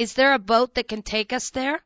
Is there a boat that can take us there?"